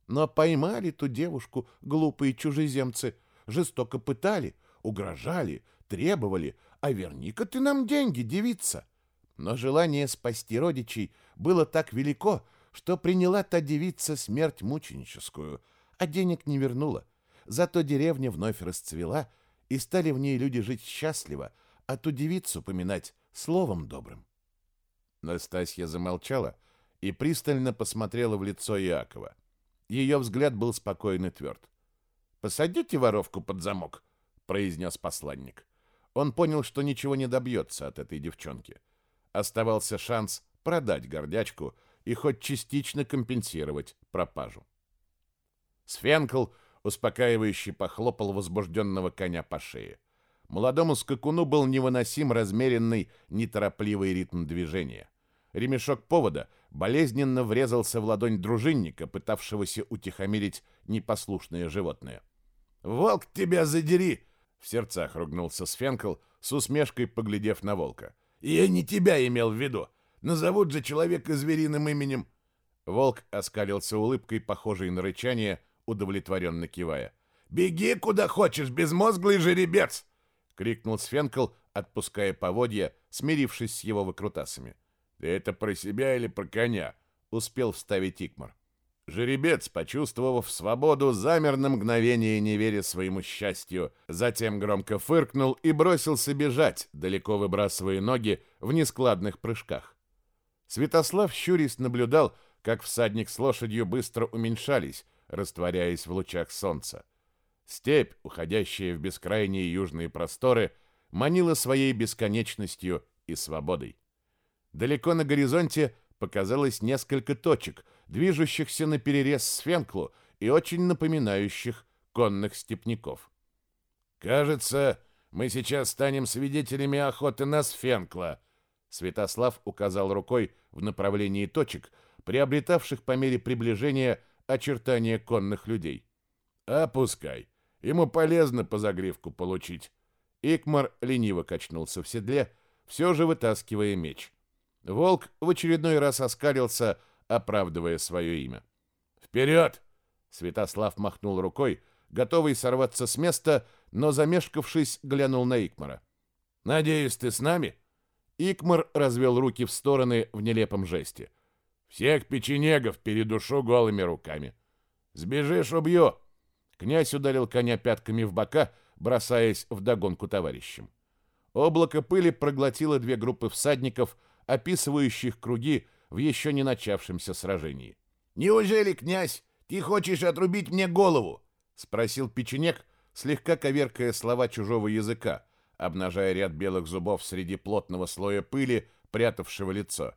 Но поймали ту девушку глупые чужеземцы, жестоко пытали, угрожали, требовали, а верни-ка ты нам деньги, девица. Но желание спасти родичей было так велико, что приняла та девица смерть мученическую, а денег не вернула. Зато деревня вновь расцвела, и стали в ней люди жить счастливо, а ту девицу поминать словом добрым. Настасья замолчала и пристально посмотрела в лицо Иакова. Ее взгляд был спокойно тверд. «Посадите воровку под замок», — произнес посланник. Он понял, что ничего не добьется от этой девчонки. Оставался шанс продать гордячку и хоть частично компенсировать пропажу. Сфенкл успокаивающе похлопал возбужденного коня по шее. Молодому скакуну был невыносим размеренный, неторопливый ритм движения. Ремешок повода болезненно врезался в ладонь дружинника, пытавшегося утихомирить непослушное животное. «Волк тебя задери!» — в сердцах ругнулся Сфенкл, с усмешкой поглядев на волка. «Я не тебя имел в виду. Назовут же человека звериным именем». Волк оскалился улыбкой, похожей на рычание, удовлетворенно кивая. «Беги куда хочешь, безмозглый жеребец!» — крикнул Сфенкл, отпуская поводья, смирившись с его выкрутасами. «Ты это про себя или про коня?» — успел вставить Икмар. Жеребец, почувствовав свободу, замер на мгновение, не веря своему счастью, затем громко фыркнул и бросился бежать, далеко выбрасывая ноги в нескладных прыжках. Святослав щурясь наблюдал, как всадник с лошадью быстро уменьшались, растворяясь в лучах солнца. Степь, уходящая в бескрайние южные просторы, манила своей бесконечностью и свободой. Далеко на горизонте показалось несколько точек, движущихся на перерез Сфенклу и очень напоминающих конных степняков. «Кажется, мы сейчас станем свидетелями охоты на Сфенкла», Святослав указал рукой в направлении точек, приобретавших по мере приближения очертания конных людей. «Опускай. Ему полезно по загривку получить». Икмар лениво качнулся в седле, все же вытаскивая меч. Волк в очередной раз оскалился, оправдывая свое имя. «Вперед!» — Святослав махнул рукой, готовый сорваться с места, но, замешкавшись, глянул на Икмара. «Надеюсь, ты с нами?» Икмар развел руки в стороны в нелепом жесте. «Всех печенегов передушу голыми руками. Сбежишь — убью!» Князь ударил коня пятками в бока, бросаясь в догонку товарищам. Облако пыли проглотило две группы всадников — описывающих круги в еще не начавшемся сражении. «Неужели, князь, ты хочешь отрубить мне голову?» — спросил печенек, слегка коверкая слова чужого языка, обнажая ряд белых зубов среди плотного слоя пыли, прятавшего лицо.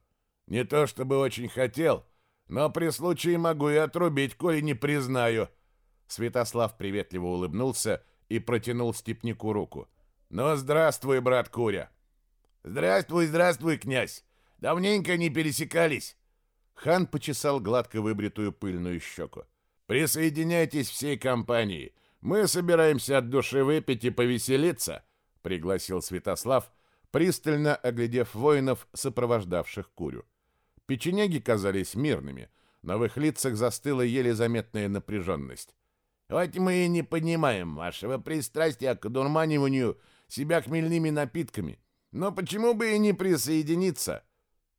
«Не то чтобы очень хотел, но при случае могу и отрубить, коли не признаю». Святослав приветливо улыбнулся и протянул степнику руку. «Ну, здравствуй, брат Куря!» «Здравствуй, здравствуй, князь! Давненько не пересекались!» Хан почесал гладко выбритую пыльную щеку. «Присоединяйтесь всей компании. Мы собираемся от души выпить и повеселиться», — пригласил Святослав, пристально оглядев воинов, сопровождавших Курю. Печенеги казались мирными, но в их лицах застыла еле заметная напряженность. «Вот мы и не понимаем вашего пристрастия к дурманиванию себя хмельными напитками. Но почему бы и не присоединиться?»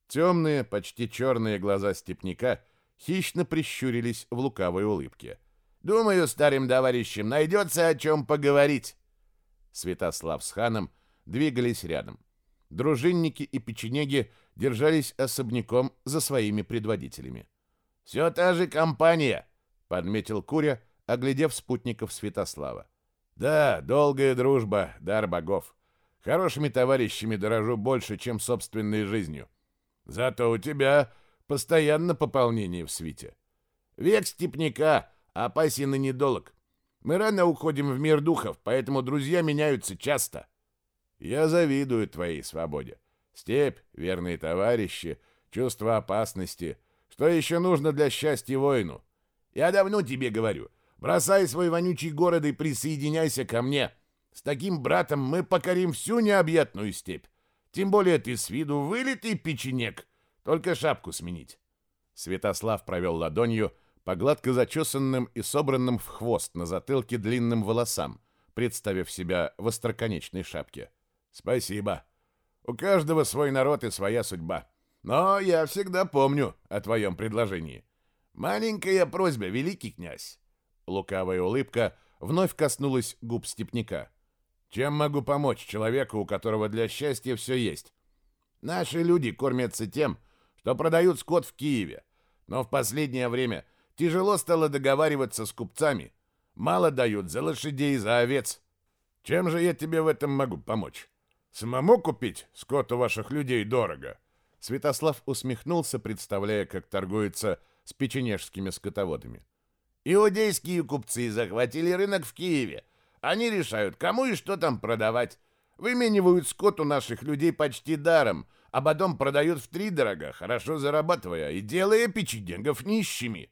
Темные, почти черные глаза степняка хищно прищурились в лукавой улыбке. «Думаю, старым товарищам найдется о чем поговорить». Святослав с ханом двигались рядом. Дружинники и печенеги держались особняком за своими предводителями. «Все та же компания», — подметил Куря, оглядев спутников Святослава. «Да, долгая дружба, дар богов. Хорошими товарищами дорожу больше, чем собственной жизнью. Зато у тебя постоянно пополнение в свите. Век степняка, опасен и недолг. Мы рано уходим в мир духов, поэтому друзья меняются часто». Я завидую твоей свободе. Степь, верные товарищи, чувство опасности. Что еще нужно для счастья воину? Я давно тебе говорю. Бросай свой вонючий город и присоединяйся ко мне. С таким братом мы покорим всю необъятную степь. Тем более ты с виду вылитый печенек. Только шапку сменить. Святослав провел ладонью по гладко зачесанным и собранным в хвост на затылке длинным волосам, представив себя в остроконечной шапке. Спасибо. У каждого свой народ и своя судьба. Но я всегда помню о твоем предложении. Маленькая просьба, великий князь. Лукавая улыбка вновь коснулась губ степняка. Чем могу помочь человеку, у которого для счастья все есть? Наши люди кормятся тем, что продают скот в Киеве. Но в последнее время тяжело стало договариваться с купцами. Мало дают за лошадей, за овец. Чем же я тебе в этом могу помочь? Самому купить скот у ваших людей дорого. Святослав усмехнулся, представляя, как торгуется с печенежскими скотоводами. Иудейские купцы захватили рынок в Киеве. Они решают, кому и что там продавать. Выменивают скот у наших людей почти даром, а потом продают в три дорога, хорошо зарабатывая и делая печенегов нищими.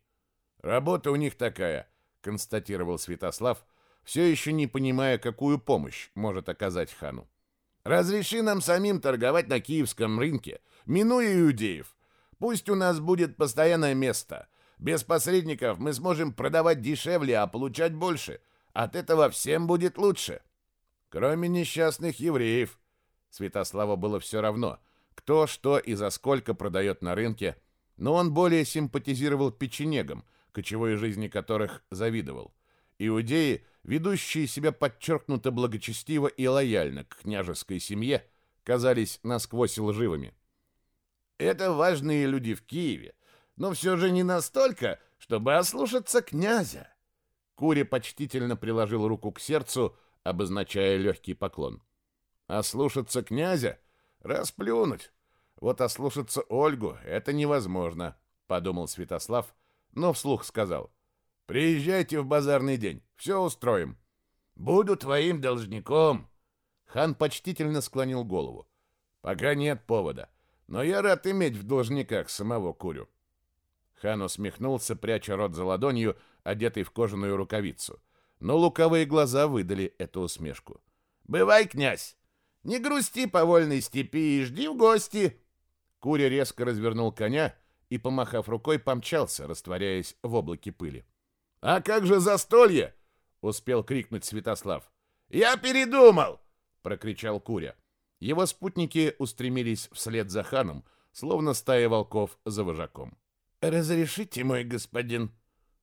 Работа у них такая, констатировал Святослав, все еще не понимая, какую помощь может оказать хану. Разреши нам самим торговать на киевском рынке, минуя иудеев. Пусть у нас будет постоянное место. Без посредников мы сможем продавать дешевле, а получать больше. От этого всем будет лучше. Кроме несчастных евреев. Святославу было все равно, кто, что и за сколько продает на рынке, но он более симпатизировал печенегам, кочевой жизни которых завидовал. Иудеи – ведущие себя подчеркнуто благочестиво и лояльно к княжеской семье, казались насквозь лживыми. «Это важные люди в Киеве, но все же не настолько, чтобы ослушаться князя». Куря почтительно приложил руку к сердцу, обозначая легкий поклон. «Ослушаться князя? Расплюнуть! Вот ослушаться Ольгу — это невозможно», — подумал Святослав, но вслух сказал. Приезжайте в базарный день, все устроим. Буду твоим должником. Хан почтительно склонил голову. Пока нет повода, но я рад иметь в должниках самого Курю. Хан усмехнулся, пряча рот за ладонью, одетый в кожаную рукавицу. Но луковые глаза выдали эту усмешку. «Бывай, князь! Не грусти по вольной степи и жди в гости!» Куря резко развернул коня и, помахав рукой, помчался, растворяясь в облаке пыли. «А как же застолье?» — успел крикнуть Святослав. «Я передумал!» — прокричал Куря. Его спутники устремились вслед за ханом, словно стая волков за вожаком. «Разрешите, мой господин?»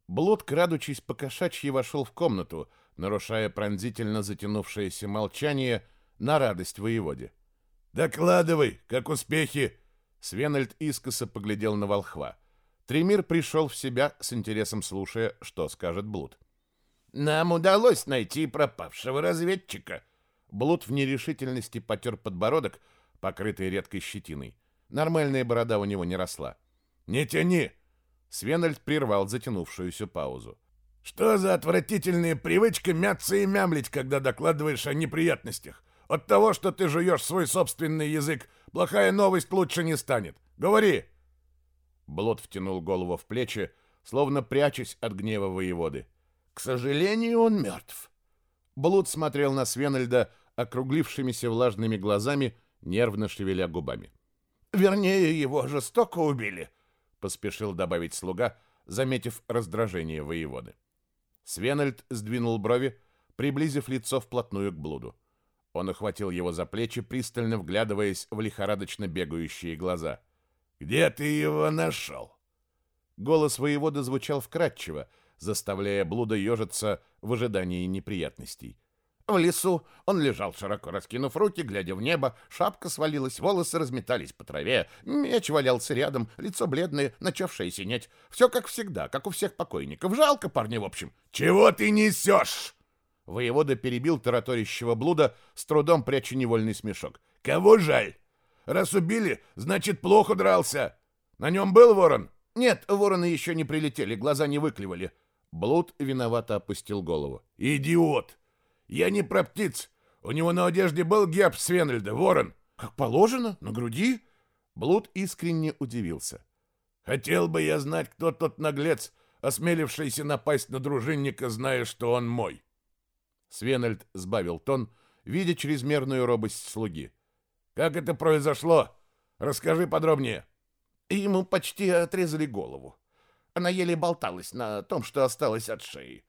Блуд, крадучись по кошачьи, вошел в комнату, нарушая пронзительно затянувшееся молчание на радость воеводе. «Докладывай, как успехи!» Свенальд искоса поглядел на волхва. Тремир пришел в себя с интересом слушая, что скажет Блуд. «Нам удалось найти пропавшего разведчика». Блуд в нерешительности потер подбородок, покрытый редкой щетиной. Нормальная борода у него не росла. «Не тяни!» Свенальд прервал затянувшуюся паузу. «Что за отвратительная привычка мяться и мямлить, когда докладываешь о неприятностях? От того, что ты жуешь свой собственный язык, плохая новость лучше не станет. Говори!» Блод втянул голову в плечи, словно прячась от гнева воеводы. «К сожалению, он мертв». Блуд смотрел на Свенальда округлившимися влажными глазами, нервно шевеля губами. Вернее, его жестоко убили, поспешил добавить слуга, заметив раздражение воеводы. Свенальд сдвинул брови, приблизив лицо вплотную к блуду. Он охватил его за плечи, пристально вглядываясь в лихорадочно бегающие глаза. «Где ты его нашел?» Голос воевода звучал вкрадчиво, заставляя блуда ежиться в ожидании неприятностей. В лесу он лежал, широко раскинув руки, глядя в небо, шапка свалилась, волосы разметались по траве, меч валялся рядом, лицо бледное, начавшее синеть. Все как всегда, как у всех покойников. Жалко парня, в общем. «Чего ты несешь?» Воевода перебил тараторящего блуда, с трудом пряча невольный смешок. «Кого жаль? Раз убили, значит, плохо дрался. На нем был ворон?» «Нет, вороны еще не прилетели, глаза не выклевали». Блуд виновато опустил голову. «Идиот! Я не про птиц. У него на одежде был герб Свенельда, ворон». «Как положено? На груди?» Блуд искренне удивился. «Хотел бы я знать, кто тот наглец, осмелившийся напасть на дружинника, зная, что он мой». Свенельд сбавил тон, видя чрезмерную робость слуги. «Как это произошло? Расскажи подробнее». Ему почти отрезали голову. Она еле болталась на том, что осталось от шеи.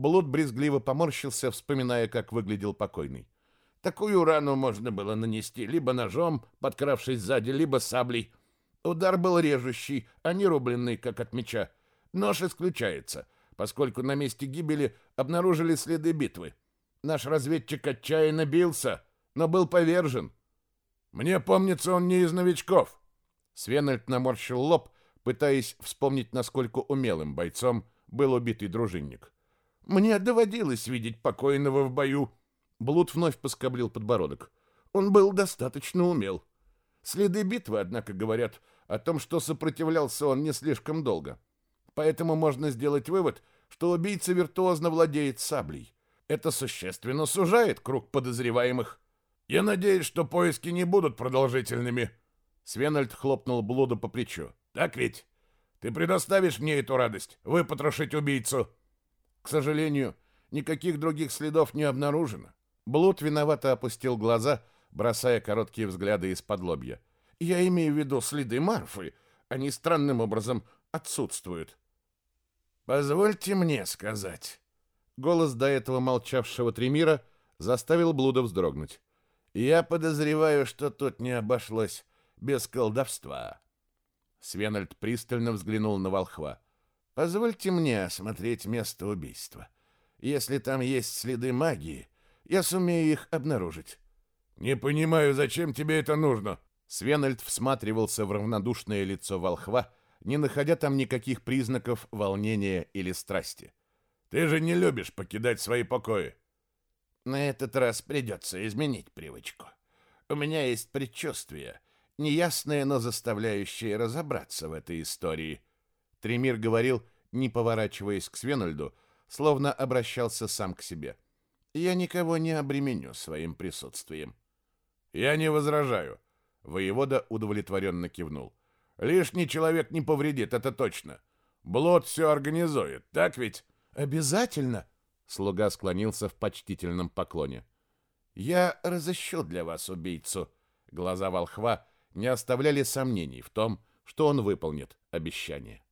Блуд брезгливо поморщился, вспоминая, как выглядел покойный. Такую рану можно было нанести либо ножом, подкравшись сзади, либо саблей. Удар был режущий, а не рубленный, как от меча. Нож исключается, поскольку на месте гибели обнаружили следы битвы. Наш разведчик отчаянно бился, но был повержен. Мне помнится, он не из новичков. Свенальд наморщил лоб, пытаясь вспомнить, насколько умелым бойцом был убитый дружинник. Мне доводилось видеть покойного в бою. Блуд вновь поскоблил подбородок. Он был достаточно умел. Следы битвы, однако, говорят о том, что сопротивлялся он не слишком долго. Поэтому можно сделать вывод, что убийца виртуозно владеет саблей. Это существенно сужает круг подозреваемых. Я надеюсь, что поиски не будут продолжительными. Свенальд хлопнул Блуда по плечу. Так ведь? Ты предоставишь мне эту радость, выпотрошить убийцу? К сожалению, никаких других следов не обнаружено. Блуд виновато опустил глаза, бросая короткие взгляды из-под лобья. Я имею в виду следы Марфы. Они странным образом отсутствуют. Позвольте мне сказать. Голос до этого молчавшего Тремира заставил Блуда вздрогнуть. «Я подозреваю, что тут не обошлось без колдовства». Свенальд пристально взглянул на волхва. «Позвольте мне осмотреть место убийства. Если там есть следы магии, я сумею их обнаружить». «Не понимаю, зачем тебе это нужно?» Свенальд всматривался в равнодушное лицо волхва, не находя там никаких признаков волнения или страсти. Ты же не любишь покидать свои покои. На этот раз придется изменить привычку. У меня есть предчувствие, неясное, но заставляющее разобраться в этой истории. Тремир говорил, не поворачиваясь к Свенальду, словно обращался сам к себе. Я никого не обременю своим присутствием. Я не возражаю. Воевода удовлетворенно кивнул. Лишний человек не повредит, это точно. Блот все организует, так ведь? Обязательно, слуга склонился в почтительном поклоне. Я разыщу для вас убийцу. Глаза волхва не оставляли сомнений в том, что он выполнит обещание.